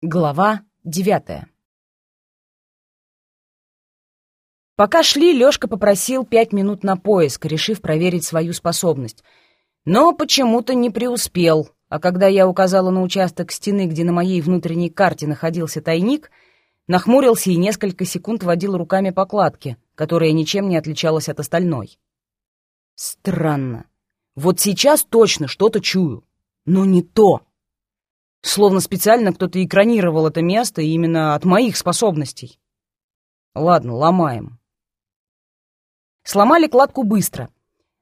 Глава девятая Пока шли, Лёшка попросил пять минут на поиск, решив проверить свою способность. Но почему-то не преуспел, а когда я указала на участок стены, где на моей внутренней карте находился тайник, нахмурился и несколько секунд водил руками по кладке, которая ничем не отличалась от остальной. Странно. Вот сейчас точно что-то чую, но не то. Словно специально кто-то экранировал это место именно от моих способностей. Ладно, ломаем. Сломали кладку быстро.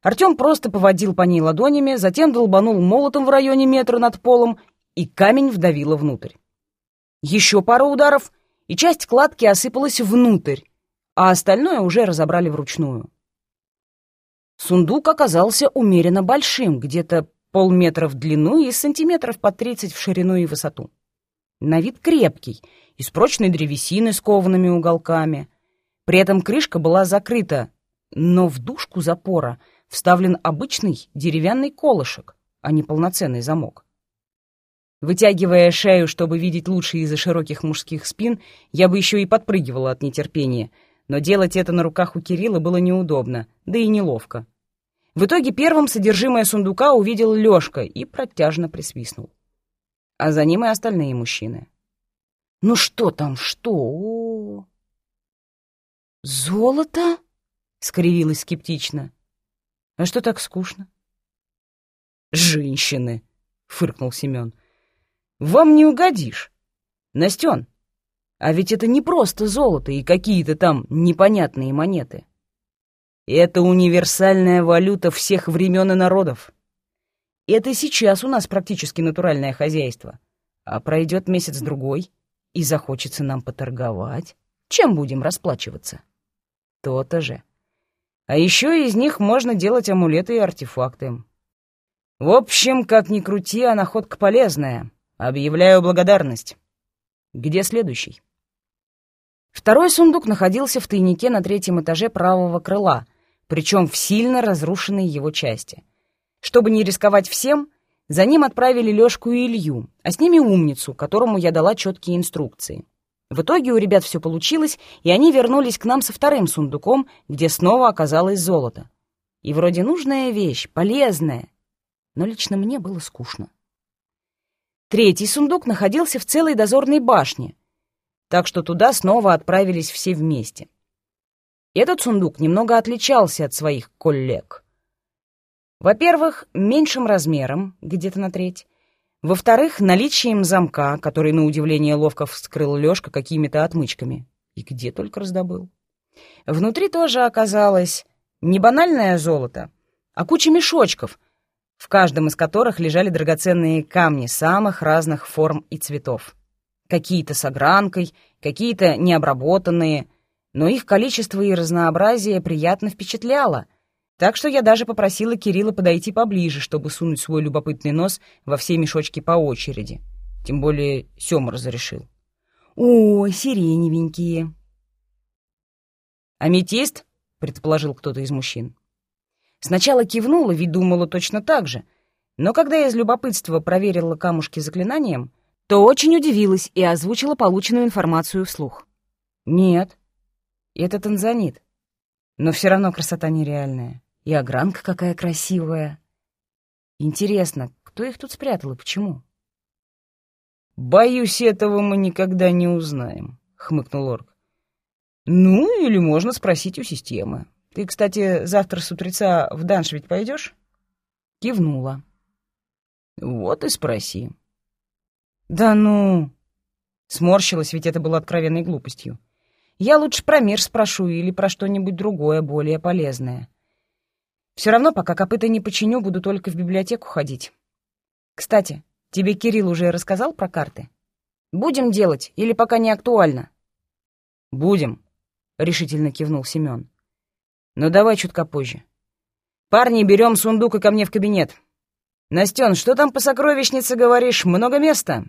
Артем просто поводил по ней ладонями, затем долбанул молотом в районе метра над полом, и камень вдавило внутрь. Еще пару ударов, и часть кладки осыпалась внутрь, а остальное уже разобрали вручную. Сундук оказался умеренно большим, где-то полметра в длину и сантиметров по тридцать в ширину и высоту. На вид крепкий, из прочной древесины с коваными уголками. При этом крышка была закрыта, но в дужку запора вставлен обычный деревянный колышек, а не полноценный замок. Вытягивая шею, чтобы видеть лучше из-за широких мужских спин, я бы еще и подпрыгивала от нетерпения, но делать это на руках у Кирилла было неудобно, да и неловко. В итоге первым содержимое сундука увидел Лёшка и протяжно присвистнул. А за ним и остальные мужчины. «Ну что там, что?» «Золото?» — скривилась скептично. «А что так скучно?» «Женщины!» — фыркнул Семён. «Вам не угодишь. Настён, а ведь это не просто золото и какие-то там непонятные монеты. Это универсальная валюта всех времен и народов. Это сейчас у нас практически натуральное хозяйство. А пройдет месяц-другой, и захочется нам поторговать. Чем будем расплачиваться? То-то же. А еще из них можно делать амулеты и артефакты. В общем, как ни крути, а находка полезная. Объявляю благодарность. Где следующий? Второй сундук находился в тайнике на третьем этаже правого крыла — причем в сильно разрушенной его части. Чтобы не рисковать всем, за ним отправили Лёшку и Илью, а с ними умницу, которому я дала четкие инструкции. В итоге у ребят все получилось, и они вернулись к нам со вторым сундуком, где снова оказалось золото. И вроде нужная вещь, полезная, но лично мне было скучно. Третий сундук находился в целой дозорной башне, так что туда снова отправились все вместе. Этот сундук немного отличался от своих коллег. Во-первых, меньшим размером, где-то на треть. Во-вторых, наличием замка, который, на удивление, ловко вскрыл Лёшка какими-то отмычками. И где только раздобыл. Внутри тоже оказалось не банальное золото, а куча мешочков, в каждом из которых лежали драгоценные камни самых разных форм и цветов. Какие-то с огранкой, какие-то необработанные — но их количество и разнообразие приятно впечатляло, так что я даже попросила Кирилла подойти поближе, чтобы сунуть свой любопытный нос во все мешочки по очереди. Тем более Сёма разрешил. «О, сиреневенькие!» «Аметист?» — предположил кто-то из мужчин. Сначала кивнула, ведь думала точно так же, но когда я из любопытства проверила камушки заклинанием, то очень удивилась и озвучила полученную информацию вслух. «Нет, и это танзанит. Но все равно красота нереальная. И огранка какая красивая. Интересно, кто их тут спрятал и почему? «Боюсь, этого мы никогда не узнаем», — хмыкнул Орк. «Ну, или можно спросить у системы. Ты, кстати, завтра с утреца в данш ведь пойдешь?» Кивнула. «Вот и спроси». «Да ну...» Сморщилась, ведь это было откровенной глупостью. Я лучше про мир спрошу или про что-нибудь другое, более полезное. Все равно, пока копыта не починю, буду только в библиотеку ходить. Кстати, тебе Кирилл уже рассказал про карты? Будем делать или пока не актуально? Будем, решительно кивнул Семен. Но давай чутка позже. Парни, берем сундук и ко мне в кабинет. Настен, что там по сокровищнице говоришь? Много места?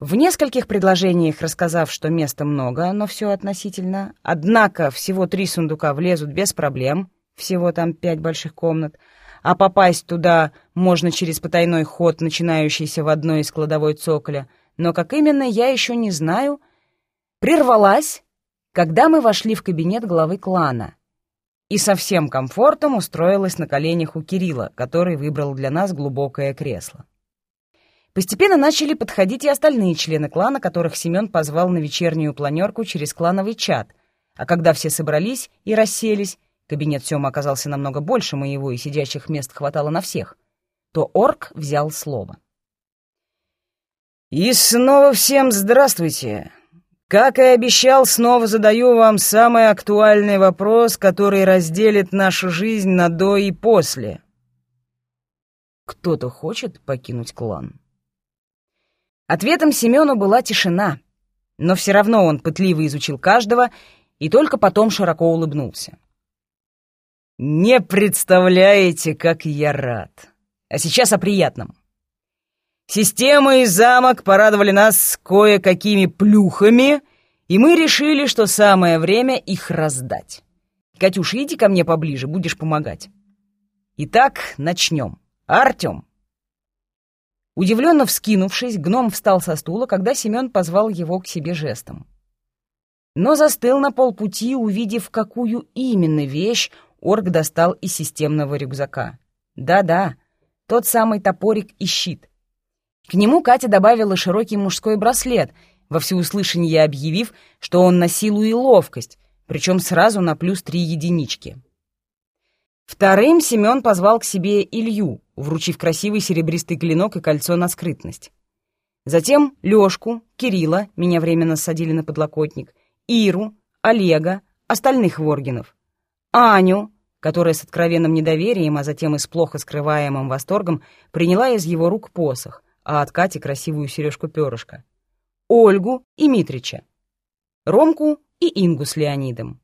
В нескольких предложениях рассказав, что места много, но все относительно, однако всего три сундука влезут без проблем, всего там пять больших комнат, а попасть туда можно через потайной ход, начинающийся в одной из кладовой цоколя, но как именно, я еще не знаю, прервалась, когда мы вошли в кабинет главы клана. И со всем комфортом устроилась на коленях у Кирилла, который выбрал для нас глубокое кресло. Постепенно начали подходить и остальные члены клана, которых Семен позвал на вечернюю планерку через клановый чат, а когда все собрались и расселись, кабинет Сёма оказался намного больше моего, и сидящих мест хватало на всех, то орк взял слово. «И снова всем здравствуйте! Как и обещал, снова задаю вам самый актуальный вопрос, который разделит нашу жизнь на до и после. Кто-то хочет покинуть клан? Ответом Семену была тишина, но все равно он пытливо изучил каждого и только потом широко улыбнулся. «Не представляете, как я рад! А сейчас о приятном. Система и замок порадовали нас кое-какими плюхами, и мы решили, что самое время их раздать. Катюша, иди ко мне поближе, будешь помогать. Итак, начнем. Артем. Удивленно вскинувшись, гном встал со стула, когда Семен позвал его к себе жестом. Но застыл на полпути, увидев, какую именно вещь орк достал из системного рюкзака. Да-да, тот самый топорик и щит — к нему Катя добавила широкий мужской браслет, во всеуслышание объявив, что он на силу и ловкость, причем сразу на плюс три единички. Вторым Семен позвал к себе Илью, вручив красивый серебристый клинок и кольцо на скрытность. Затем Лёшку, Кирилла, меня временно садили на подлокотник, Иру, Олега, остальных воргинов, Аню, которая с откровенным недоверием, а затем и с плохо скрываемым восторгом приняла из его рук посох, а от Кати красивую сережку-перышко. Ольгу и Митрича. Ромку и Ингу с Леонидом.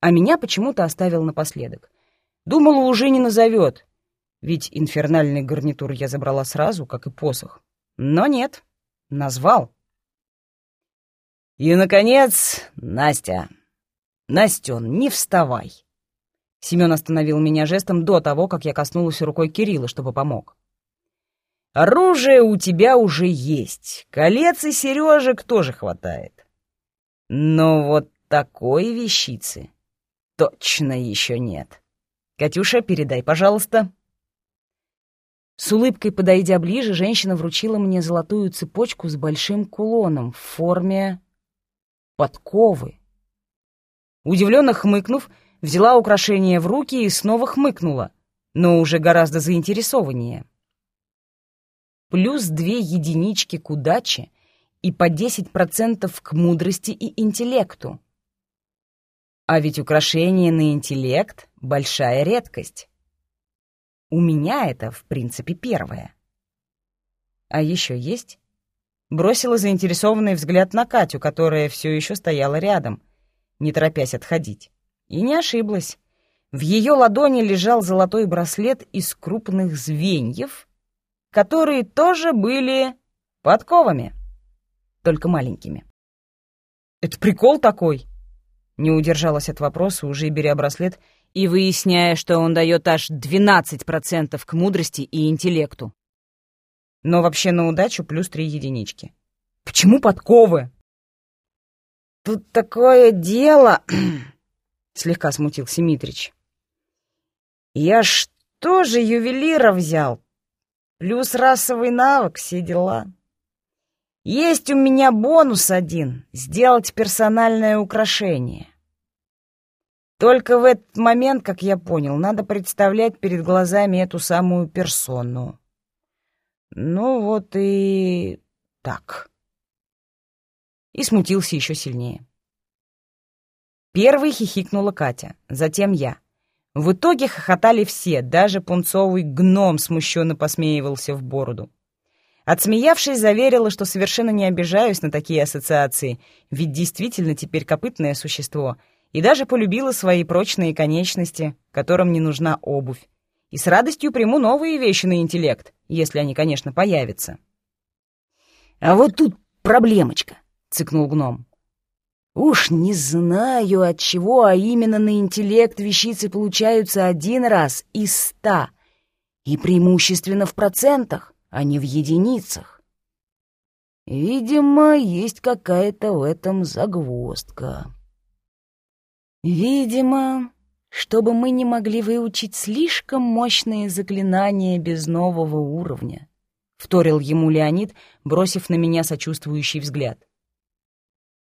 А меня почему-то оставил напоследок. Думала, уже не назовет, ведь инфернальный гарнитур я забрала сразу, как и посох. Но нет, назвал. И, наконец, Настя. Настен, не вставай. Семен остановил меня жестом до того, как я коснулась рукой Кирилла, чтобы помог. Оружие у тебя уже есть, колец и сережек тоже хватает. Но вот такой вещицы точно еще нет. Катюша, передай, пожалуйста. С улыбкой подойдя ближе, женщина вручила мне золотую цепочку с большим кулоном в форме подковы. Удивленно хмыкнув, взяла украшение в руки и снова хмыкнула, но уже гораздо заинтересованнее плюс две единички к удаче и по 10% к мудрости и интеллекту. А ведь украшение на интеллект — большая редкость. У меня это, в принципе, первое. А еще есть? Бросила заинтересованный взгляд на Катю, которая все еще стояла рядом, не торопясь отходить. И не ошиблась. В ее ладони лежал золотой браслет из крупных звеньев — которые тоже были подковами, только маленькими. «Это прикол такой?» Не удержалась от вопроса, уже беря браслет и выясняя, что он дает аж 12% к мудрости и интеллекту. Но вообще на удачу плюс три единички. «Почему подковы?» «Тут такое дело...» — слегка смутился Митрич. «Я ж тоже ювелира взял, Плюс расовый навык, все дела. Есть у меня бонус один — сделать персональное украшение. Только в этот момент, как я понял, надо представлять перед глазами эту самую персону. Ну вот и так. И смутился еще сильнее. Первой хихикнула Катя, затем я — в итоге хохотали все, даже пунцовый гном смущенно посмеивался в бороду. Отсмеявшись, заверила, что совершенно не обижаюсь на такие ассоциации, ведь действительно теперь копытное существо, и даже полюбила свои прочные конечности, которым не нужна обувь. И с радостью приму новые вещи на интеллект, если они, конечно, появятся. «А вот тут проблемочка», — цыкнул гном. Уж не знаю от чего, а именно на интеллект вещицы получаются один раз из ста. И преимущественно в процентах, а не в единицах. Видимо, есть какая-то в этом загвоздка. Видимо, чтобы мы не могли выучить слишком мощные заклинания без нового уровня, вторил ему Леонид, бросив на меня сочувствующий взгляд.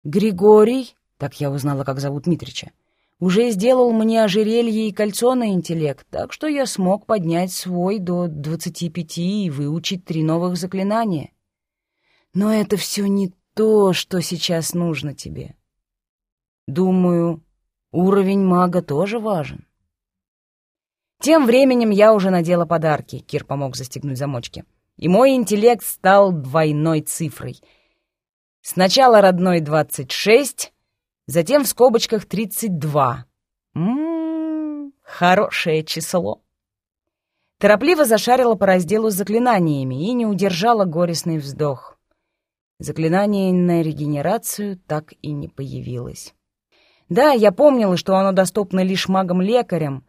Григорий, так я узнала, как зовут Митрича, уже сделал мне ожерелье и кольцо на интеллект, так что я смог поднять свой до двадцати пяти и выучить три новых заклинания. Но это все не то, что сейчас нужно тебе. Думаю, уровень мага тоже важен. Тем временем я уже надела подарки, Кир помог застегнуть замочки, и мой интеллект стал двойной цифрой. Сначала родной двадцать шесть, затем в скобочках 32. Ммм, хорошее число. Торопливо зашарила по разделу с заклинаниями и не удержала горестный вздох. Заклинание на регенерацию так и не появилось. Да, я помнила, что оно доступно лишь магам-лекарям,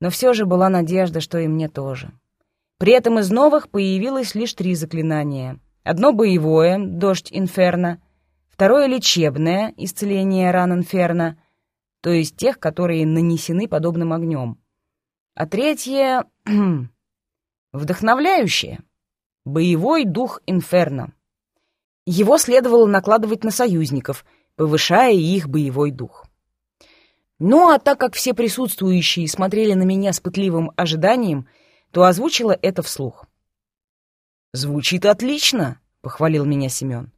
но все же была надежда, что и мне тоже. При этом из новых появилось лишь три заклинания. Одно боевое — «Дождь Инферно», Второе — лечебное, исцеление ран инферно, то есть тех, которые нанесены подобным огнем. А третье — вдохновляющее, боевой дух инферно. Его следовало накладывать на союзников, повышая их боевой дух. Ну а так как все присутствующие смотрели на меня с пытливым ожиданием, то озвучила это вслух. «Звучит отлично», — похвалил меня Семен.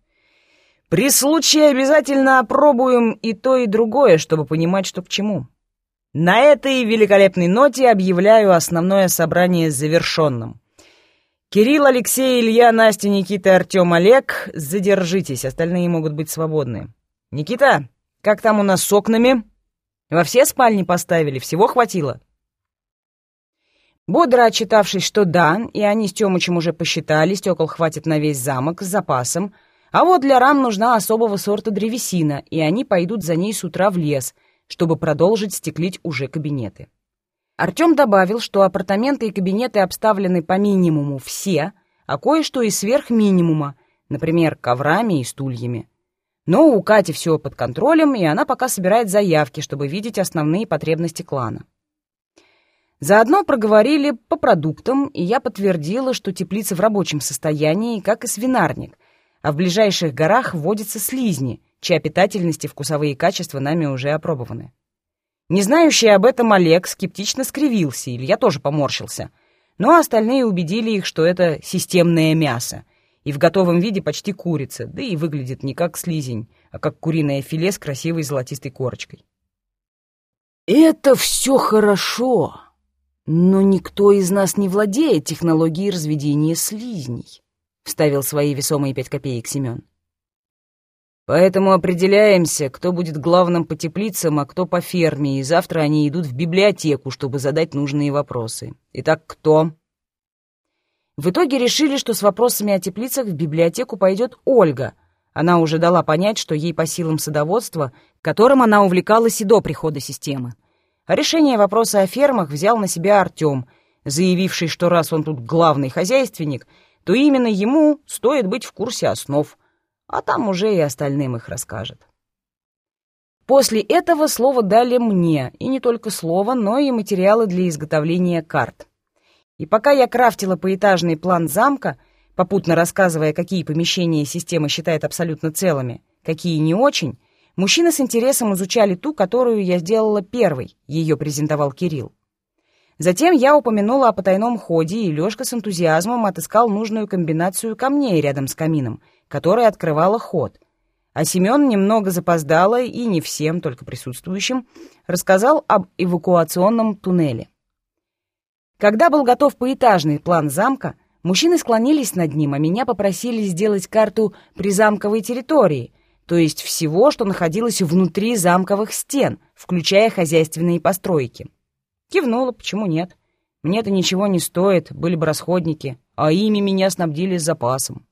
При случае обязательно опробуем и то, и другое, чтобы понимать, что к чему. На этой великолепной ноте объявляю основное собрание завершенным. Кирилл, Алексей, Илья, Настя, Никита, Артем, Олег, задержитесь, остальные могут быть свободны. Никита, как там у нас с окнами? Во все спальни поставили, всего хватило? Бодро отчитавшись, что да, и они с Тёмычем уже посчитали, стекол хватит на весь замок с запасом — а вот для рам нужна особого сорта древесина, и они пойдут за ней с утра в лес, чтобы продолжить стеклить уже кабинеты. Артем добавил, что апартаменты и кабинеты обставлены по минимуму все, а кое-что и сверх минимума, например, коврами и стульями. Но у Кати все под контролем, и она пока собирает заявки, чтобы видеть основные потребности клана. Заодно проговорили по продуктам, и я подтвердила, что теплица в рабочем состоянии, как и свинарник — а в ближайших горах водятся слизни, чья питательность и вкусовые качества нами уже опробованы. Не знающий об этом Олег скептично скривился, или я тоже поморщился, но остальные убедили их, что это системное мясо, и в готовом виде почти курица, да и выглядит не как слизень, а как куриное филе с красивой золотистой корочкой. «Это все хорошо, но никто из нас не владеет технологией разведения слизней», — вставил свои весомые пять копеек Семен. «Поэтому определяемся, кто будет главным по теплицам, а кто по ферме, и завтра они идут в библиотеку, чтобы задать нужные вопросы. Итак, кто?» В итоге решили, что с вопросами о теплицах в библиотеку пойдет Ольга. Она уже дала понять, что ей по силам садоводства, которым она увлекалась и до прихода системы. А решение вопроса о фермах взял на себя Артем, заявивший, что раз он тут главный хозяйственник — то именно ему стоит быть в курсе основ, а там уже и остальным их расскажет. После этого слово дали мне, и не только слово, но и материалы для изготовления карт. И пока я крафтила поэтажный план замка, попутно рассказывая, какие помещения система считает абсолютно целыми, какие не очень, мужчины с интересом изучали ту, которую я сделала первой, ее презентовал Кирилл. Затем я упомянула о потайном ходе, и Лёшка с энтузиазмом отыскал нужную комбинацию камней рядом с камином, которая открывала ход. А Семён немного запоздало и не всем, только присутствующим, рассказал об эвакуационном туннеле. Когда был готов поэтажный план замка, мужчины склонились над ним, а меня попросили сделать карту призамковой территории, то есть всего, что находилось внутри замковых стен, включая хозяйственные постройки. Кивнула, почему нет. Мне это ничего не стоит, были бы расходники, а ими меня снабдили с запасом.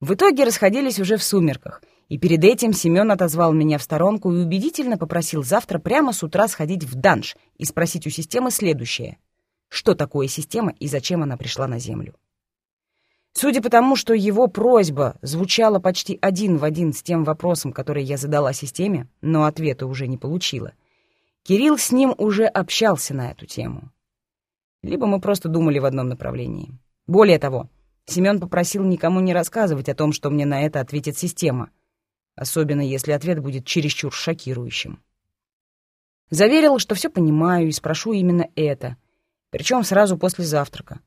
В итоге расходились уже в сумерках, и перед этим Семен отозвал меня в сторонку и убедительно попросил завтра прямо с утра сходить в данж и спросить у системы следующее. Что такое система и зачем она пришла на Землю? Судя по тому, что его просьба звучала почти один в один с тем вопросом, который я задала системе, но ответа уже не получила, Кирилл с ним уже общался на эту тему. Либо мы просто думали в одном направлении. Более того, Семен попросил никому не рассказывать о том, что мне на это ответит система, особенно если ответ будет чересчур шокирующим. Заверил, что все понимаю и спрошу именно это, причем сразу после завтрака.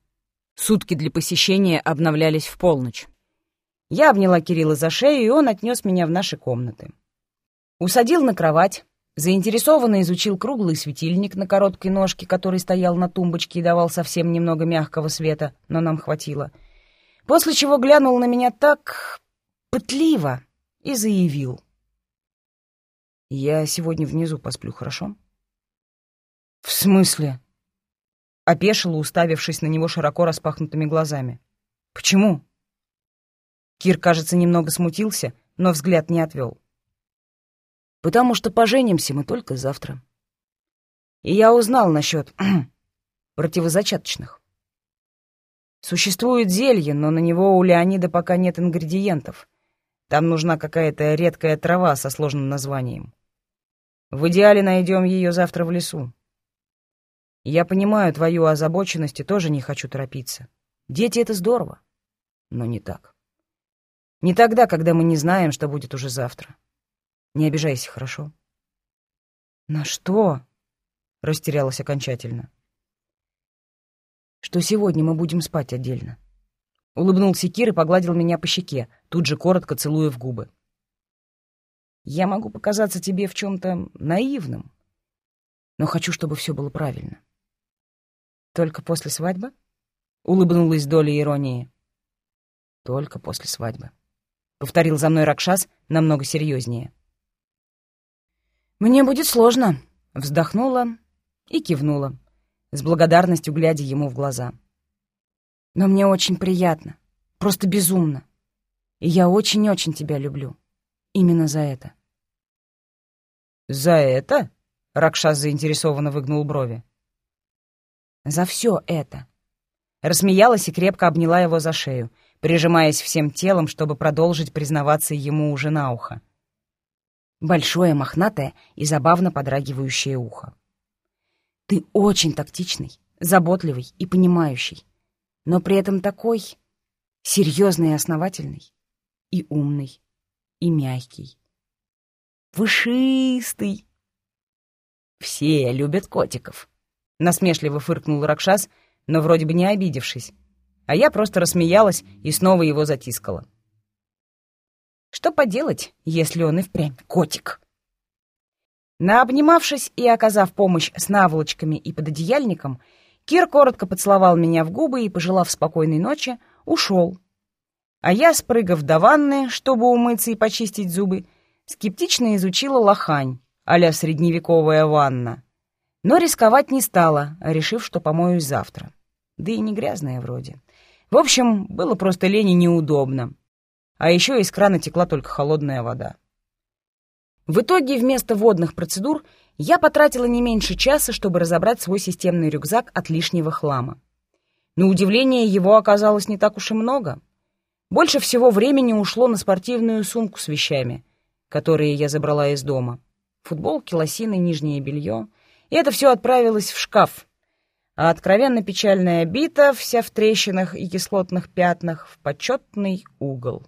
Сутки для посещения обновлялись в полночь. Я обняла Кирилла за шею, и он отнес меня в наши комнаты. Усадил на кровать, заинтересованно изучил круглый светильник на короткой ножке, который стоял на тумбочке и давал совсем немного мягкого света, но нам хватило. После чего глянул на меня так пытливо и заявил. «Я сегодня внизу посплю, хорошо?» «В смысле?» Опешила, уставившись на него широко распахнутыми глазами. «Почему?» Кир, кажется, немного смутился, но взгляд не отвел. «Потому что поженимся мы только завтра. И я узнал насчет противозачаточных. Существует зелье, но на него у Леонида пока нет ингредиентов. Там нужна какая-то редкая трава со сложным названием. В идеале найдем ее завтра в лесу. Я понимаю твою озабоченность и тоже не хочу торопиться. Дети — это здорово, но не так. Не тогда, когда мы не знаем, что будет уже завтра. Не обижайся, хорошо? На что? Растерялась окончательно. Что сегодня мы будем спать отдельно. Улыбнулся Кир и погладил меня по щеке, тут же коротко целуя в губы. Я могу показаться тебе в чем-то наивным, но хочу, чтобы все было правильно. «Только после свадьбы?» — улыбнулась доля иронии. «Только после свадьбы», — повторил за мной Ракшас намного серьезнее. «Мне будет сложно», — вздохнула и кивнула, с благодарностью глядя ему в глаза. «Но мне очень приятно, просто безумно, и я очень-очень тебя люблю. Именно за это». «За это?» — Ракшас заинтересованно выгнул брови. За все это. Рассмеялась и крепко обняла его за шею, прижимаясь всем телом, чтобы продолжить признаваться ему уже на ухо. Большое, мохнатое и забавно подрагивающее ухо. Ты очень тактичный, заботливый и понимающий, но при этом такой серьезный и основательный, и умный, и мягкий. Вышистый. Все любят котиков. Насмешливо фыркнул Ракшас, но вроде бы не обидевшись. А я просто рассмеялась и снова его затискала. Что поделать, если он и впрямь котик? Наобнимавшись и оказав помощь с наволочками и пододеяльником, Кир коротко поцеловал меня в губы и, пожелав спокойной ночи, ушел. А я, спрыгав до ванны, чтобы умыться и почистить зубы, скептично изучила лохань, а средневековая ванна. Но рисковать не стала, решив, что помоюсь завтра. Да и не грязная вроде. В общем, было просто лень и неудобно. А еще из крана текла только холодная вода. В итоге вместо водных процедур я потратила не меньше часа, чтобы разобрать свой системный рюкзак от лишнего хлама. На удивление, его оказалось не так уж и много. Больше всего времени ушло на спортивную сумку с вещами, которые я забрала из дома. Футболки, лосины, нижнее белье — и это все отправилось в шкаф. А откровенно печальная бита, вся в трещинах и кислотных пятнах, в почетный угол.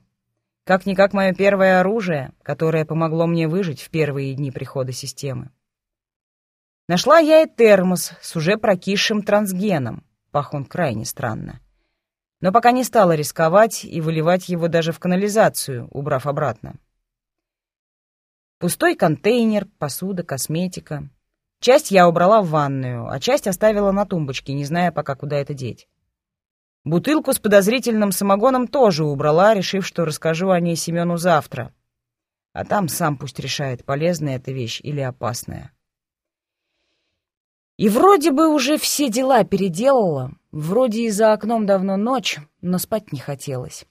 Как-никак мое первое оружие, которое помогло мне выжить в первые дни прихода системы. Нашла я и термос с уже прокисшим трансгеном. Пах он крайне странно. Но пока не стала рисковать и выливать его даже в канализацию, убрав обратно. Пустой контейнер, посуда, косметика. Часть я убрала в ванную, а часть оставила на тумбочке, не зная пока, куда это деть. Бутылку с подозрительным самогоном тоже убрала, решив, что расскажу о ней Семену завтра. А там сам пусть решает, полезная эта вещь или опасная. И вроде бы уже все дела переделала, вроде и за окном давно ночь, но спать не хотелось.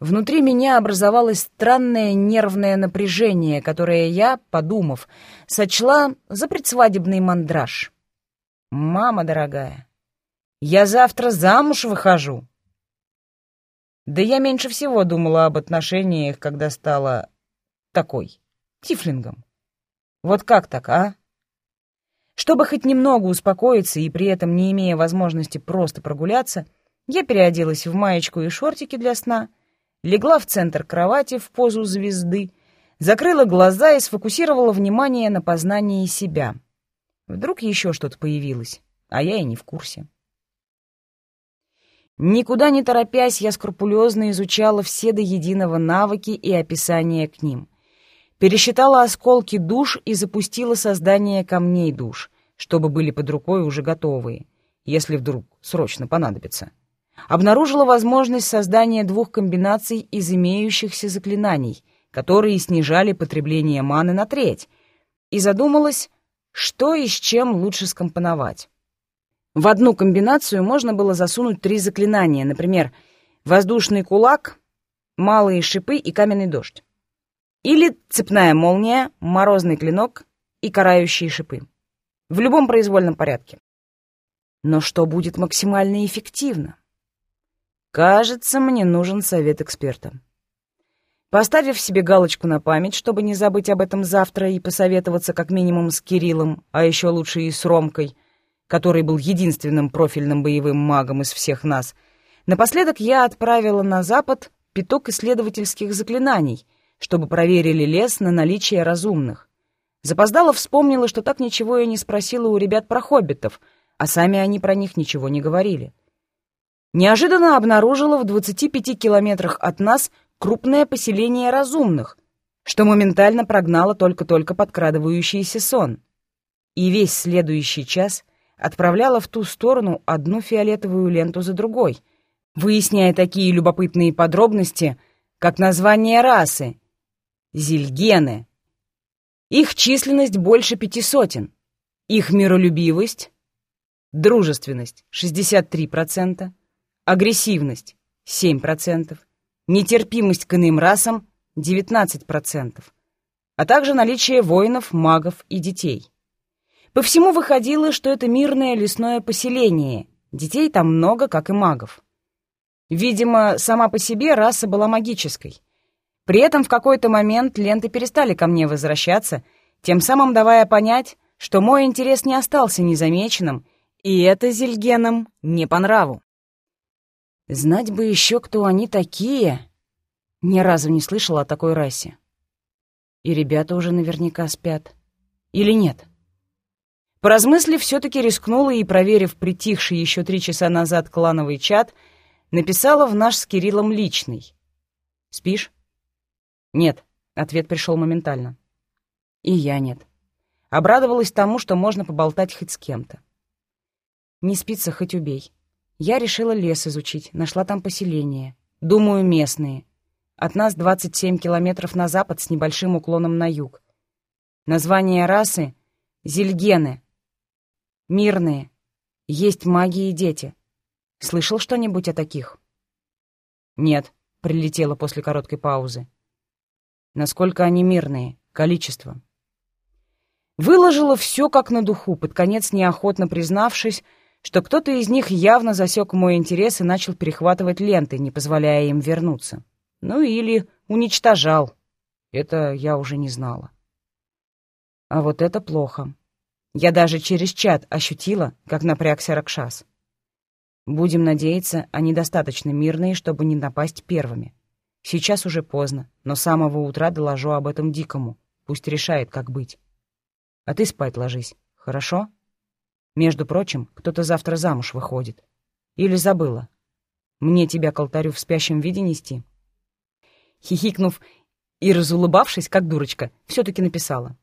Внутри меня образовалось странное нервное напряжение, которое я, подумав, сочла за предсвадебный мандраж. «Мама дорогая, я завтра замуж выхожу!» Да я меньше всего думала об отношениях, когда стала такой, тифлингом. Вот как так, а? Чтобы хоть немного успокоиться и при этом не имея возможности просто прогуляться, я переоделась в маечку и шортики для сна, легла в центр кровати в позу звезды, закрыла глаза и сфокусировала внимание на познании себя. Вдруг еще что-то появилось, а я и не в курсе. Никуда не торопясь, я скрупулезно изучала все до единого навыки и описания к ним. Пересчитала осколки душ и запустила создание камней душ, чтобы были под рукой уже готовые, если вдруг срочно понадобится. Обнаружила возможность создания двух комбинаций из имеющихся заклинаний, которые снижали потребление маны на треть, и задумалась, что и с чем лучше скомпоновать. В одну комбинацию можно было засунуть три заклинания, например, воздушный кулак, малые шипы и каменный дождь. Или цепная молния, морозный клинок и карающие шипы. В любом произвольном порядке. Но что будет максимально эффективно? Кажется, мне нужен совет эксперта. Поставив себе галочку на память, чтобы не забыть об этом завтра и посоветоваться как минимум с Кириллом, а еще лучше и с Ромкой, который был единственным профильным боевым магом из всех нас, напоследок я отправила на запад пяток исследовательских заклинаний, чтобы проверили лес на наличие разумных. Запоздала вспомнила, что так ничего и не спросила у ребят про хоббитов, а сами они про них ничего не говорили. Неожиданно обнаружила в 25 километрах от нас крупное поселение разумных, что моментально прогнало только-только подкрадывающийся сон. И весь следующий час — отправляла в ту сторону одну фиолетовую ленту за другой, выясняя такие любопытные подробности, как название расы — зильгены. Их численность больше пяти сотен, их миролюбивость, дружественность — 63%, агрессивность — 7%, нетерпимость к иным расам — 19%, а также наличие воинов, магов и детей. По всему выходило, что это мирное лесное поселение. Детей там много, как и магов. Видимо, сама по себе раса была магической. При этом в какой-то момент ленты перестали ко мне возвращаться, тем самым давая понять, что мой интерес не остался незамеченным, и это Зельгенам не по нраву. Знать бы еще, кто они такие. Ни разу не слышала о такой расе. И ребята уже наверняка спят. Или нет? Поразмыслив, все-таки рискнула и, проверив притихший еще три часа назад клановый чат, написала в наш с Кириллом личный. «Спишь?» «Нет», — ответ пришел моментально. «И я нет». Обрадовалась тому, что можно поболтать хоть с кем-то. «Не спится, хоть убей». Я решила лес изучить, нашла там поселение. Думаю, местные. От нас 27 километров на запад с небольшим уклоном на юг. Название расы — Зельгены, Мирные. Есть маги и дети. Слышал что-нибудь о таких? Нет, прилетело после короткой паузы. Насколько они мирные? Количество. Выложила все как на духу, под конец неохотно признавшись, что кто-то из них явно засек мой интерес и начал перехватывать ленты, не позволяя им вернуться. Ну или уничтожал. Это я уже не знала. А вот это плохо. Я даже через чат ощутила, как напрягся Ракшас. Будем надеяться, они достаточно мирные, чтобы не напасть первыми. Сейчас уже поздно, но с самого утра доложу об этом Дикому. Пусть решает, как быть. А ты спать ложись, хорошо? Между прочим, кто-то завтра замуж выходит. Или забыла? Мне тебя к алтарю в спящем виде нести?» Хихикнув и разулыбавшись, как дурочка, все-таки написала.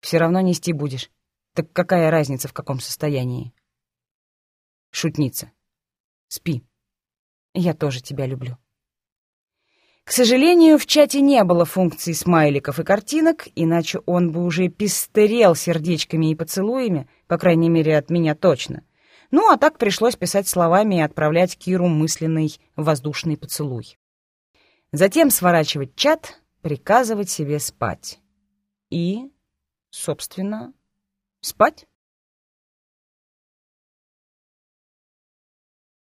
«Все равно нести будешь. Так какая разница, в каком состоянии? Шутница. Спи. Я тоже тебя люблю. К сожалению, в чате не было функций смайликов и картинок, иначе он бы уже пестерел сердечками и поцелуями, по крайней мере, от меня точно. Ну, а так пришлось писать словами и отправлять Киру мысленный воздушный поцелуй. Затем сворачивать чат, приказывать себе спать. И, собственно, Спать?